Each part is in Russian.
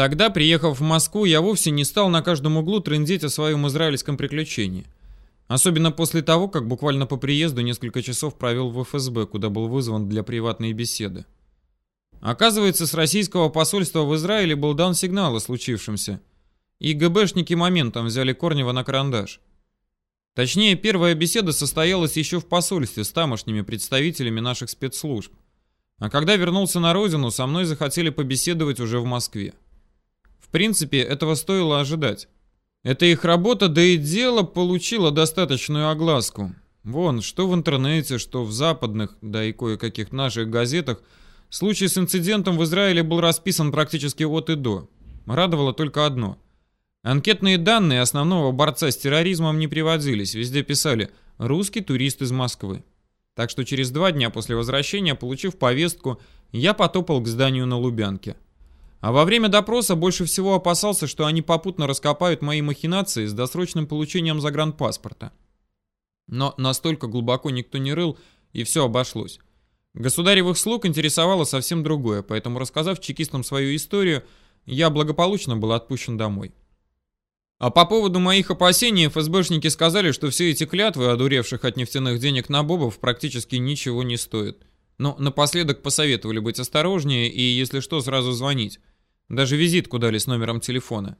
Тогда, приехав в Москву, я вовсе не стал на каждом углу трындеть о своем израильском приключении. Особенно после того, как буквально по приезду несколько часов провел в ФСБ, куда был вызван для приватной беседы. Оказывается, с российского посольства в Израиле был дан сигнал о случившемся, и ГБшники моментом взяли Корнева на карандаш. Точнее, первая беседа состоялась еще в посольстве с тамошними представителями наших спецслужб. А когда вернулся на родину, со мной захотели побеседовать уже в Москве. Принципе, этого стоило ожидать. Эта их работа, да и дело, получило достаточную огласку. Вон, что в интернете, что в западных, да и кое-каких наших газетах, случай с инцидентом в Израиле был расписан практически от и до. Радовало только одно. Анкетные данные основного борца с терроризмом не приводились, везде писали «русский турист из Москвы». Так что через два дня после возвращения, получив повестку, я потопал к зданию на Лубянке. А во время допроса больше всего опасался, что они попутно раскопают мои махинации с досрочным получением загранпаспорта. Но настолько глубоко никто не рыл, и все обошлось. Государевых слуг интересовало совсем другое, поэтому, рассказав чекистам свою историю, я благополучно был отпущен домой. А по поводу моих опасений ФСБшники сказали, что все эти клятвы, одуревших от нефтяных денег на бобов, практически ничего не стоят. Но напоследок посоветовали быть осторожнее и, если что, сразу звонить. Даже визитку дали с номером телефона.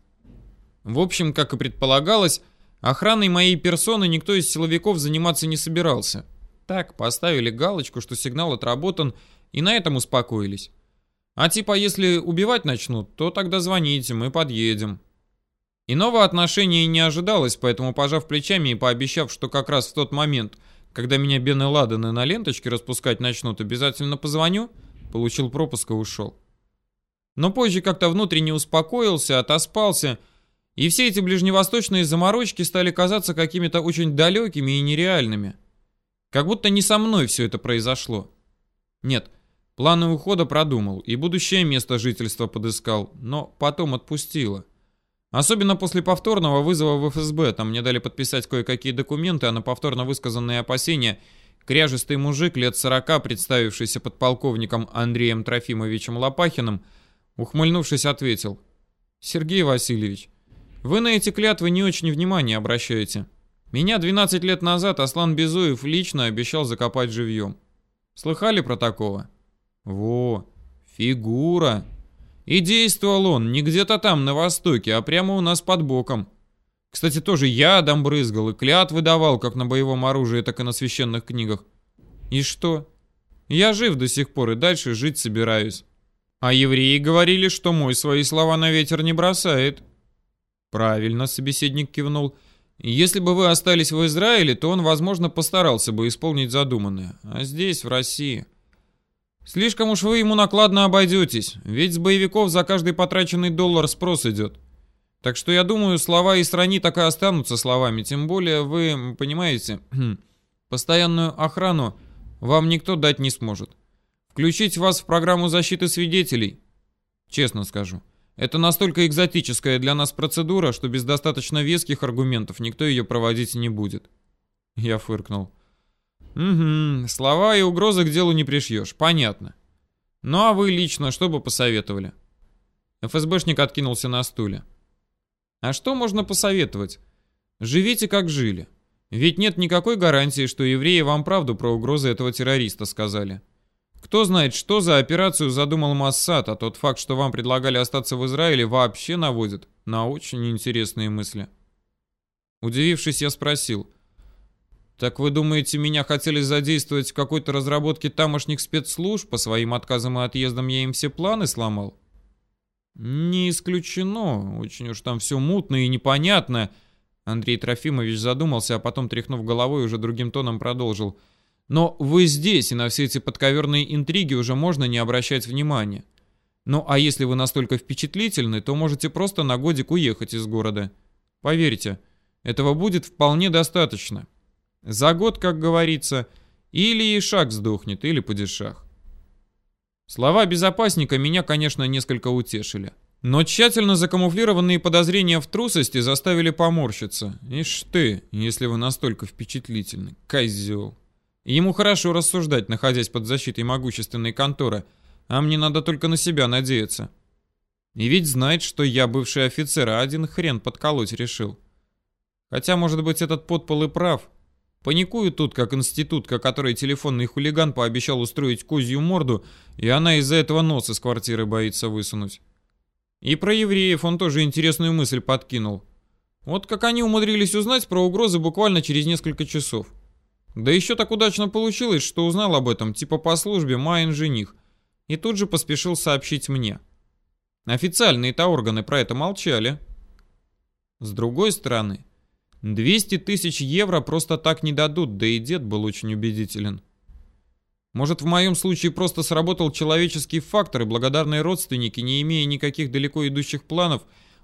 В общем, как и предполагалось, охраной моей персоны никто из силовиков заниматься не собирался. Так, поставили галочку, что сигнал отработан, и на этом успокоились. А типа, если убивать начнут, то тогда звоните, мы подъедем. Иного отношения не ожидалось, поэтому, пожав плечами и пообещав, что как раз в тот момент, когда меня Бен и Ладены на ленточке распускать начнут, обязательно позвоню, получил пропуск и ушел. Но позже как-то внутренне успокоился, отоспался, и все эти ближневосточные заморочки стали казаться какими-то очень далекими и нереальными. Как будто не со мной все это произошло. Нет, планы ухода продумал и будущее место жительства подыскал, но потом отпустило. Особенно после повторного вызова в ФСБ, там мне дали подписать кое-какие документы, а на повторно высказанные опасения кряжистый мужик лет сорока, представившийся подполковником Андреем Трофимовичем Лопахиным, Ухмыльнувшись, ответил. «Сергей Васильевич, вы на эти клятвы не очень внимание обращаете. Меня 12 лет назад Аслан Безуев лично обещал закопать живьем. Слыхали про такого?» «Во, фигура!» И действовал он не где-то там, на востоке, а прямо у нас под боком. Кстати, тоже ядом брызгал и клятвы давал, как на боевом оружии, так и на священных книгах. И что? Я жив до сих пор и дальше жить собираюсь. А евреи говорили, что мой свои слова на ветер не бросает. Правильно, собеседник кивнул. Если бы вы остались в Израиле, то он, возможно, постарался бы исполнить задуманное. А здесь, в России... Слишком уж вы ему накладно обойдетесь, ведь с боевиков за каждый потраченный доллар спрос идет. Так что я думаю, слова и страни так и останутся словами, тем более вы, понимаете, постоянную охрану вам никто дать не сможет. Включить вас в программу защиты свидетелей? Честно скажу, это настолько экзотическая для нас процедура, что без достаточно веских аргументов никто ее проводить не будет. Я фыркнул. Угу, слова и угрозы к делу не пришьешь, понятно. Ну а вы лично что бы посоветовали? ФСБшник откинулся на стуле. А что можно посоветовать? Живите как жили. Ведь нет никакой гарантии, что евреи вам правду про угрозы этого террориста сказали. Кто знает, что за операцию задумал Массад, а тот факт, что вам предлагали остаться в Израиле, вообще наводит на очень интересные мысли. Удивившись, я спросил. «Так вы думаете, меня хотели задействовать в какой-то разработке тамошних спецслужб? По своим отказам и отъездам я им все планы сломал?» «Не исключено. Очень уж там все мутно и непонятно». Андрей Трофимович задумался, а потом, тряхнув головой, уже другим тоном продолжил. Но вы здесь, и на все эти подковерные интриги уже можно не обращать внимания. Ну а если вы настолько впечатлительны, то можете просто на годик уехать из города. Поверьте, этого будет вполне достаточно. За год, как говорится, или Ишак сдохнет, или падишах. Слова безопасника меня, конечно, несколько утешили. Но тщательно закамуфлированные подозрения в трусости заставили поморщиться. Ишь ты, если вы настолько впечатлительны, козел. Ему хорошо рассуждать, находясь под защитой могущественной конторы, а мне надо только на себя надеяться. И ведь знает, что я бывший офицер, а один хрен подколоть решил. Хотя, может быть, этот подпол и прав. Паникую тут, как институтка, которой телефонный хулиган пообещал устроить козью морду, и она из-за этого нос из квартиры боится высунуть. И про евреев он тоже интересную мысль подкинул. Вот как они умудрились узнать про угрозы буквально через несколько часов. Да еще так удачно получилось, что узнал об этом, типа по службе, Майен жених, и тут же поспешил сообщить мне. Официальные-то органы про это молчали. С другой стороны, 200 тысяч евро просто так не дадут, да и дед был очень убедителен. Может, в моем случае просто сработал человеческий фактор, и благодарные родственники, не имея никаких далеко идущих планов,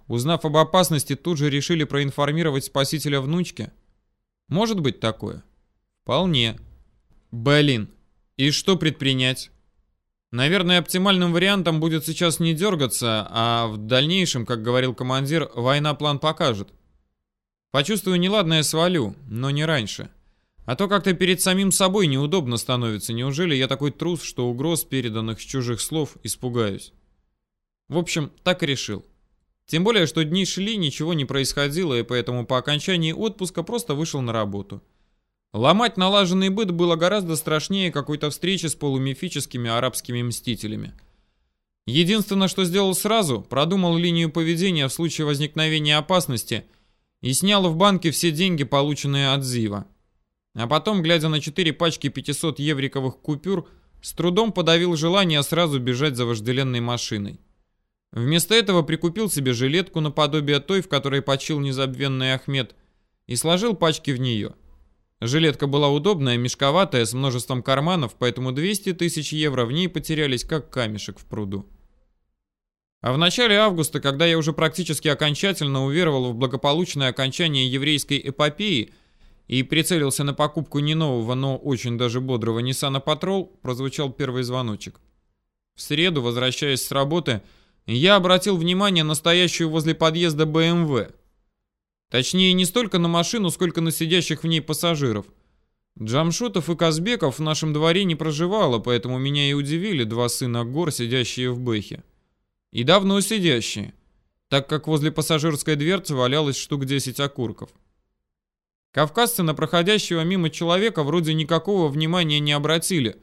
узнав об опасности, тут же решили проинформировать спасителя внучки? Может быть такое? Вполне. Блин, и что предпринять? Наверное, оптимальным вариантом будет сейчас не дергаться, а в дальнейшем, как говорил командир, война план покажет. Почувствую неладное свалю, но не раньше. А то как-то перед самим собой неудобно становится. Неужели я такой трус, что угроз, переданных с чужих слов, испугаюсь? В общем, так и решил. Тем более, что дни шли, ничего не происходило, и поэтому по окончании отпуска просто вышел на работу. Ломать налаженный быт было гораздо страшнее какой-то встречи с полумифическими арабскими мстителями. Единственное, что сделал сразу, продумал линию поведения в случае возникновения опасности и снял в банке все деньги, полученные от Зива. А потом, глядя на четыре пачки 500 евриковых купюр, с трудом подавил желание сразу бежать за вожделенной машиной. Вместо этого прикупил себе жилетку наподобие той, в которой почил незабвенный Ахмед, и сложил пачки в нее. Жилетка была удобная, мешковатая, с множеством карманов, поэтому 200 тысяч евро в ней потерялись, как камешек в пруду. А в начале августа, когда я уже практически окончательно уверовал в благополучное окончание еврейской эпопеи – и прицелился на покупку не нового, но очень даже бодрого Nissan Patrol, прозвучал первый звоночек. В среду, возвращаясь с работы, я обратил внимание на стоящую возле подъезда BMW. Точнее, не столько на машину, сколько на сидящих в ней пассажиров. Джамшутов и Казбеков в нашем дворе не проживало, поэтому меня и удивили два сына гор, сидящие в Бэхе. И давно сидящие, так как возле пассажирской дверцы валялось штук 10 окурков. Кавказцы на проходящего мимо человека вроде никакого внимания не обратили.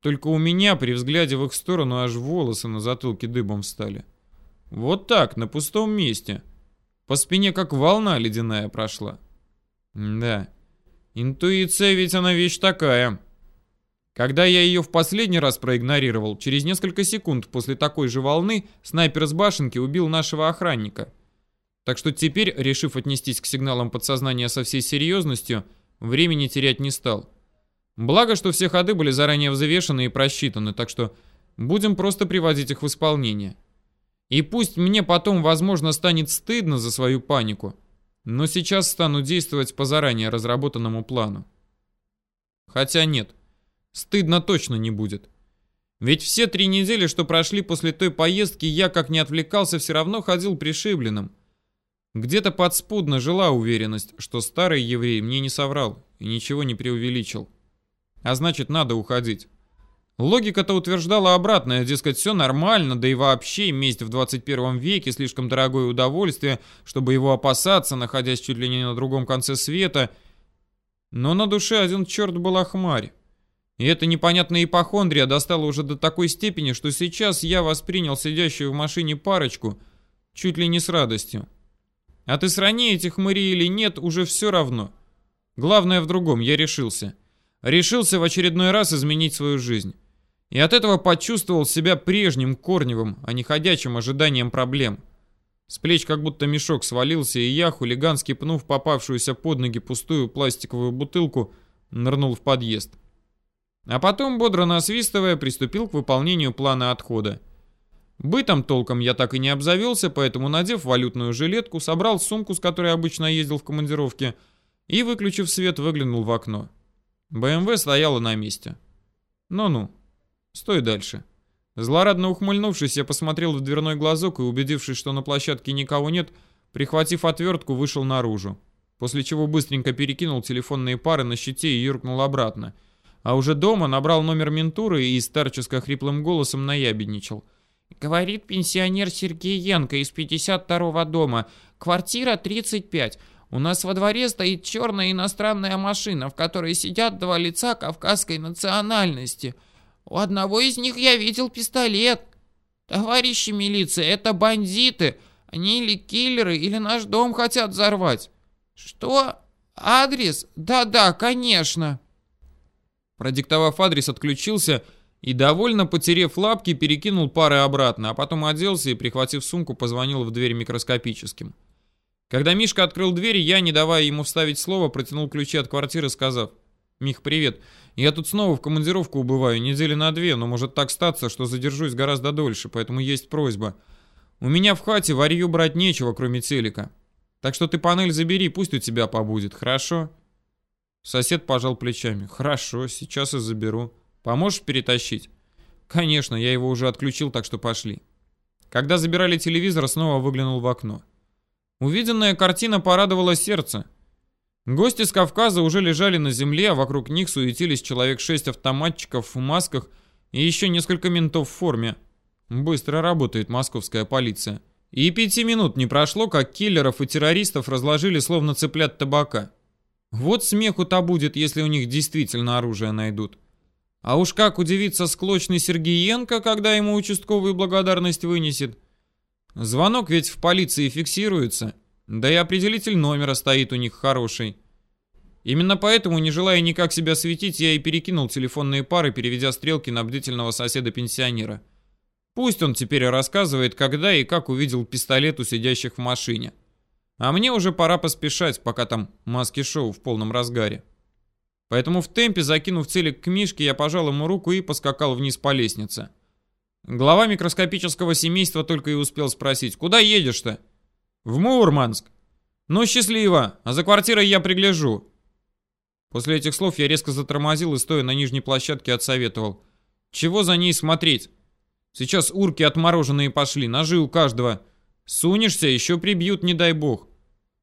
Только у меня при взгляде в их сторону аж волосы на затылке дыбом встали. Вот так, на пустом месте. По спине как волна ледяная прошла. Да, интуиция ведь она вещь такая. Когда я ее в последний раз проигнорировал, через несколько секунд после такой же волны снайпер с башенки убил нашего охранника. Так что теперь, решив отнестись к сигналам подсознания со всей серьезностью, времени терять не стал. Благо, что все ходы были заранее взвешены и просчитаны, так что будем просто приводить их в исполнение. И пусть мне потом, возможно, станет стыдно за свою панику, но сейчас стану действовать по заранее разработанному плану. Хотя нет, стыдно точно не будет. Ведь все три недели, что прошли после той поездки, я, как не отвлекался, все равно ходил пришибленным. Где-то подспудно жила уверенность, что старый еврей мне не соврал и ничего не преувеличил. А значит, надо уходить. Логика-то утверждала обратное, дескать, все нормально, да и вообще месть в 21 веке слишком дорогое удовольствие, чтобы его опасаться, находясь чуть ли не на другом конце света. Но на душе один черт был хмарь. И эта непонятная ипохондрия достала уже до такой степени, что сейчас я воспринял сидящую в машине парочку чуть ли не с радостью. А ты срани этих хмырей или нет, уже все равно. Главное в другом, я решился. Решился в очередной раз изменить свою жизнь. И от этого почувствовал себя прежним Корневым, а не ходячим ожиданием проблем. С плеч как будто мешок свалился, и я, хулигански пнув попавшуюся под ноги пустую пластиковую бутылку, нырнул в подъезд. А потом, бодро насвистывая, приступил к выполнению плана отхода. Бытом толком я так и не обзавелся, поэтому, надев валютную жилетку, собрал сумку, с которой обычно ездил в командировке, и, выключив свет, выглянул в окно. БМВ стояла на месте. Ну-ну, стой дальше. Злорадно ухмыльнувшись, я посмотрел в дверной глазок и, убедившись, что на площадке никого нет, прихватив отвертку, вышел наружу. После чего быстренько перекинул телефонные пары на щите и юркнул обратно. А уже дома набрал номер ментуры и старческо хриплым голосом наябедничал — Говорит пенсионер Сергеенко из 52-го дома. Квартира 35. У нас во дворе стоит черная иностранная машина, в которой сидят два лица кавказской национальности. У одного из них я видел пистолет. Товарищи милиции, это бандиты. Они или киллеры, или наш дом хотят взорвать. Что? Адрес? Да-да, конечно. Продиктовав адрес, отключился и, довольно потерев лапки, перекинул пары обратно, а потом оделся и, прихватив сумку, позвонил в дверь микроскопическим. Когда Мишка открыл дверь, я, не давая ему вставить слово, протянул ключи от квартиры, сказав, «Мих, привет. Я тут снова в командировку убываю, недели на две, но может так статься, что задержусь гораздо дольше, поэтому есть просьба. У меня в хате варью брать нечего, кроме телека. Так что ты панель забери, пусть у тебя побудет, хорошо?» Сосед пожал плечами. «Хорошо, сейчас и заберу. Поможешь перетащить?» «Конечно, я его уже отключил, так что пошли». Когда забирали телевизор, снова выглянул в окно. Увиденная картина порадовала сердце. Гости с Кавказа уже лежали на земле, а вокруг них суетились человек шесть автоматчиков в масках и еще несколько ментов в форме. Быстро работает московская полиция. И пяти минут не прошло, как киллеров и террористов разложили словно цыплят табака. Вот смеху-то будет, если у них действительно оружие найдут. А уж как удивится склочный Сергеенко, когда ему участковую благодарность вынесет. Звонок ведь в полиции фиксируется, да и определитель номера стоит у них хороший. Именно поэтому, не желая никак себя светить, я и перекинул телефонные пары, переведя стрелки на бдительного соседа-пенсионера. Пусть он теперь рассказывает, когда и как увидел пистолет у сидящих в машине. А мне уже пора поспешать, пока там маски-шоу в полном разгаре. Поэтому в темпе, закинув целик к Мишке, я пожал ему руку и поскакал вниз по лестнице. Глава микроскопического семейства только и успел спросить, «Куда едешь-то?» «В Мурманск». «Ну, счастливо, а за квартирой я пригляжу». После этих слов я резко затормозил и, стоя на нижней площадке, отсоветовал. «Чего за ней смотреть? Сейчас урки отмороженные пошли, ножи у каждого. Сунешься, еще прибьют, не дай бог.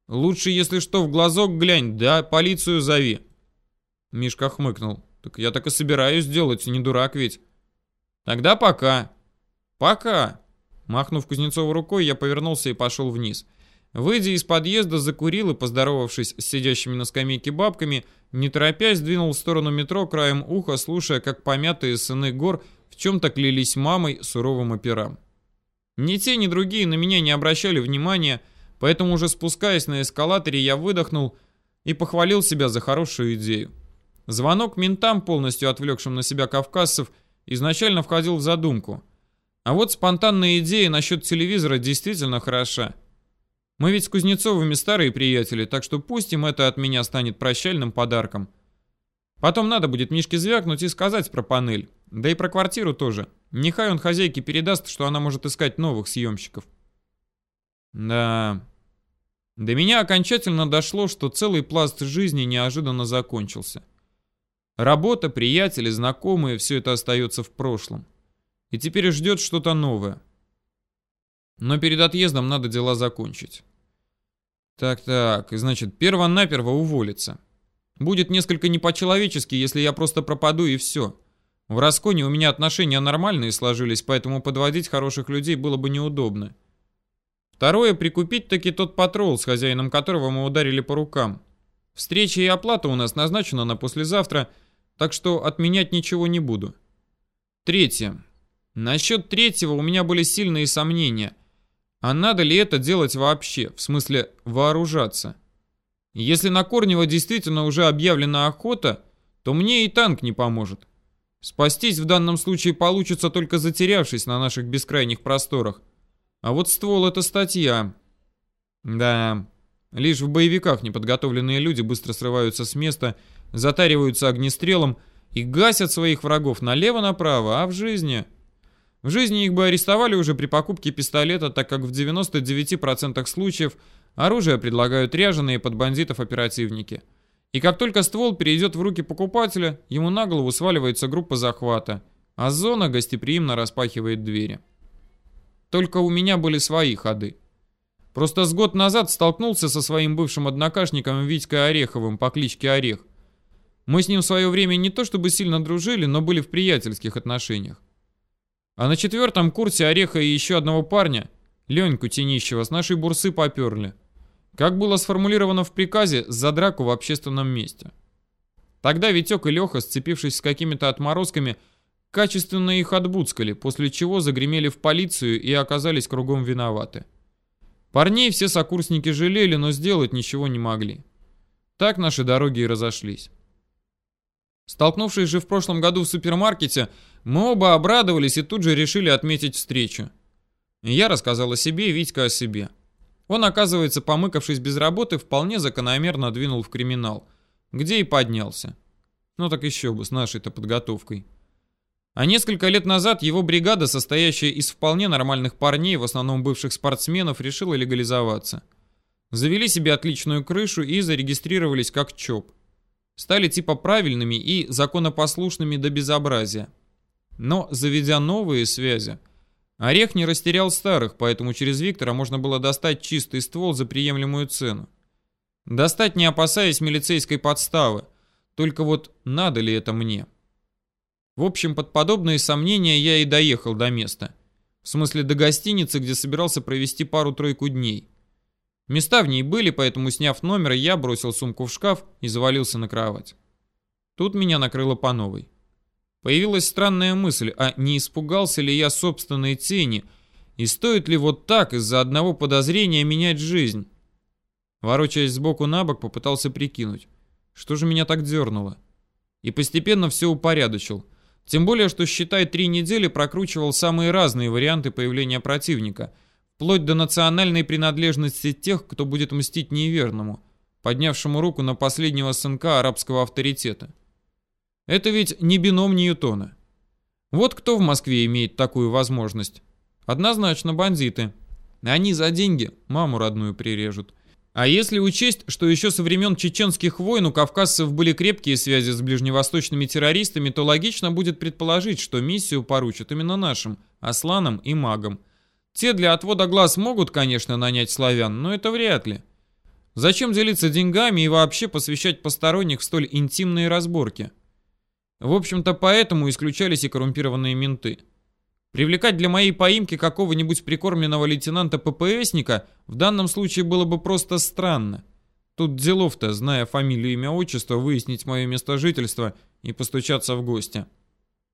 Лучше, если что, в глазок глянь, да полицию зови». Мишка хмыкнул. «Так я так и собираюсь делать, не дурак ведь». «Тогда пока». «Пока!» Махнув Кузнецову рукой, я повернулся и пошел вниз. Выйдя из подъезда, закурил и, поздоровавшись с сидящими на скамейке бабками, не торопясь, двинул в сторону метро краем уха, слушая, как помятые сыны гор в чем-то клялись мамой суровым операм. Ни те, ни другие на меня не обращали внимания, поэтому уже спускаясь на эскалаторе, я выдохнул и похвалил себя за хорошую идею. Звонок ментам, полностью отвлекшим на себя кавказцев, изначально входил в задумку – а вот спонтанная идея насчет телевизора действительно хороша. Мы ведь с Кузнецовыми старые приятели, так что пусть им это от меня станет прощальным подарком. Потом надо будет Мишке звякнуть и сказать про панель. Да и про квартиру тоже. Нехай он хозяйке передаст, что она может искать новых съемщиков. Да... До меня окончательно дошло, что целый пласт жизни неожиданно закончился. Работа, приятели, знакомые, все это остается в прошлом и теперь ждет что-то новое. Но перед отъездом надо дела закончить. Так-так, значит, перво-наперво уволиться. Будет несколько не по-человечески, если я просто пропаду и все. В Расконе у меня отношения нормальные сложились, поэтому подводить хороших людей было бы неудобно. Второе, прикупить таки тот патрол, с хозяином которого мы ударили по рукам. Встреча и оплата у нас назначена на послезавтра, так что отменять ничего не буду. Третье. Насчет третьего у меня были сильные сомнения. А надо ли это делать вообще? В смысле, вооружаться? Если на Корнева действительно уже объявлена охота, то мне и танк не поможет. Спастись в данном случае получится только затерявшись на наших бескрайних просторах. А вот ствол — это статья. Да, лишь в боевиках неподготовленные люди быстро срываются с места, затариваются огнестрелом и гасят своих врагов налево-направо, а в жизни... В жизни их бы арестовали уже при покупке пистолета, так как в 99% случаев оружие предлагают ряженые под бандитов оперативники. И как только ствол перейдет в руки покупателя, ему на голову сваливается группа захвата, а зона гостеприимно распахивает двери. Только у меня были свои ходы. Просто с год назад столкнулся со своим бывшим однокашником Витькой Ореховым по кличке Орех. Мы с ним в свое время не то чтобы сильно дружили, но были в приятельских отношениях. А на четвертом курсе Ореха и еще одного парня, Леньку Тенищева, с нашей бурсы поперли. Как было сформулировано в приказе, за драку в общественном месте. Тогда Витек и Леха, сцепившись с какими-то отморозками, качественно их отбуцкали, после чего загремели в полицию и оказались кругом виноваты. Парней все сокурсники жалели, но сделать ничего не могли. Так наши дороги и разошлись. Столкнувшись же в прошлом году в супермаркете, мы оба обрадовались и тут же решили отметить встречу. Я рассказал о себе, Витька о себе. Он, оказывается, помыкавшись без работы, вполне закономерно двинул в криминал, где и поднялся. Ну так еще бы, с нашей-то подготовкой. А несколько лет назад его бригада, состоящая из вполне нормальных парней, в основном бывших спортсменов, решила легализоваться. Завели себе отличную крышу и зарегистрировались как ЧОП. Стали типа правильными и законопослушными до безобразия. Но, заведя новые связи, Орех не растерял старых, поэтому через Виктора можно было достать чистый ствол за приемлемую цену. Достать не опасаясь милицейской подставы. Только вот надо ли это мне? В общем, под подобные сомнения я и доехал до места. В смысле, до гостиницы, где собирался провести пару-тройку дней. Места в ней были, поэтому, сняв номер, я бросил сумку в шкаф и завалился на кровать. Тут меня накрыло по новой. Появилась странная мысль, а не испугался ли я собственной тени, и стоит ли вот так из-за одного подозрения менять жизнь? Ворочаясь сбоку на бок, попытался прикинуть, что же меня так дернуло. И постепенно все упорядочил. Тем более, что, считай, три недели прокручивал самые разные варианты появления противника, вплоть до национальной принадлежности тех, кто будет мстить неверному, поднявшему руку на последнего сынка арабского авторитета. Это ведь не бином Ньютона. Вот кто в Москве имеет такую возможность? Однозначно бандиты. Они за деньги маму родную прирежут. А если учесть, что еще со времен чеченских войн у кавказцев были крепкие связи с ближневосточными террористами, то логично будет предположить, что миссию поручат именно нашим, Асланам и магам. Те для отвода глаз могут, конечно, нанять славян, но это вряд ли. Зачем делиться деньгами и вообще посвящать посторонних в столь интимные разборки? В общем-то, поэтому исключались и коррумпированные менты. Привлекать для моей поимки какого-нибудь прикормленного лейтенанта ППСника в данном случае было бы просто странно. Тут делов-то, зная фамилию, имя, отчество, выяснить мое место жительства и постучаться в гости.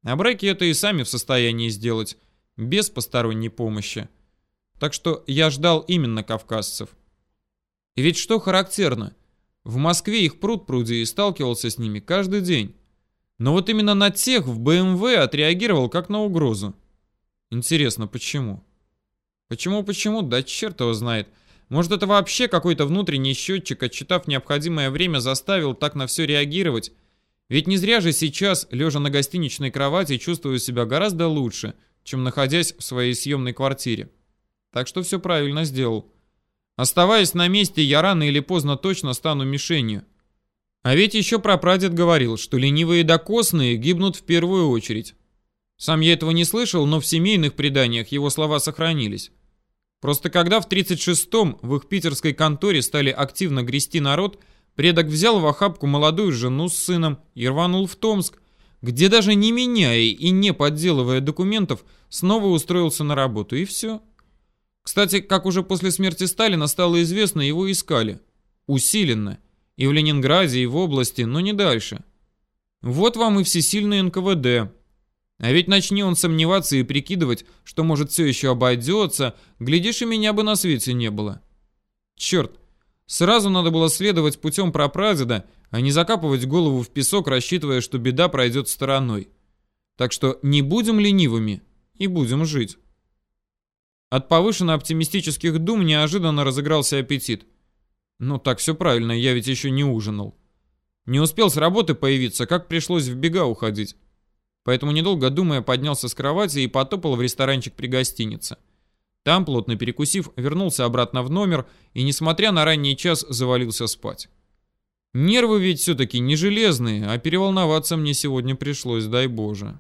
А браки это и сами в состоянии сделать, без посторонней помощи. Так что я ждал именно кавказцев. И ведь что характерно, в Москве их пруд пруди и сталкивался с ними каждый день. Но вот именно на тех в БМВ отреагировал как на угрозу. Интересно, почему? Почему-почему? Да черт его знает. Может, это вообще какой-то внутренний счетчик, отчитав необходимое время, заставил так на все реагировать? Ведь не зря же сейчас, лежа на гостиничной кровати, чувствую себя гораздо лучше, чем находясь в своей съемной квартире. Так что все правильно сделал. Оставаясь на месте, я рано или поздно точно стану мишенью. А ведь еще прапрадед говорил, что ленивые докосные гибнут в первую очередь. Сам я этого не слышал, но в семейных преданиях его слова сохранились. Просто когда в 36-м в их питерской конторе стали активно грести народ, предок взял в охапку молодую жену с сыном и рванул в Томск, где даже не меняя и не подделывая документов, снова устроился на работу, и все. Кстати, как уже после смерти Сталина стало известно, его искали. Усиленно. И в Ленинграде, и в области, но не дальше. Вот вам и всесильный НКВД. А ведь начни он сомневаться и прикидывать, что может все еще обойдется, глядишь, и меня бы на свете не было. Черт, сразу надо было следовать путем прапрадеда, а не закапывать голову в песок, рассчитывая, что беда пройдет стороной. Так что не будем ленивыми и будем жить. От повышенно оптимистических дум неожиданно разыгрался аппетит. Ну так все правильно, я ведь еще не ужинал. Не успел с работы появиться, как пришлось в бега уходить. Поэтому, недолго думая, поднялся с кровати и потопал в ресторанчик при гостинице. Там, плотно перекусив, вернулся обратно в номер и, несмотря на ранний час, завалился спать. Нервы ведь все-таки не железные, а переволноваться мне сегодня пришлось, дай боже.